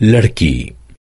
لڑکی۔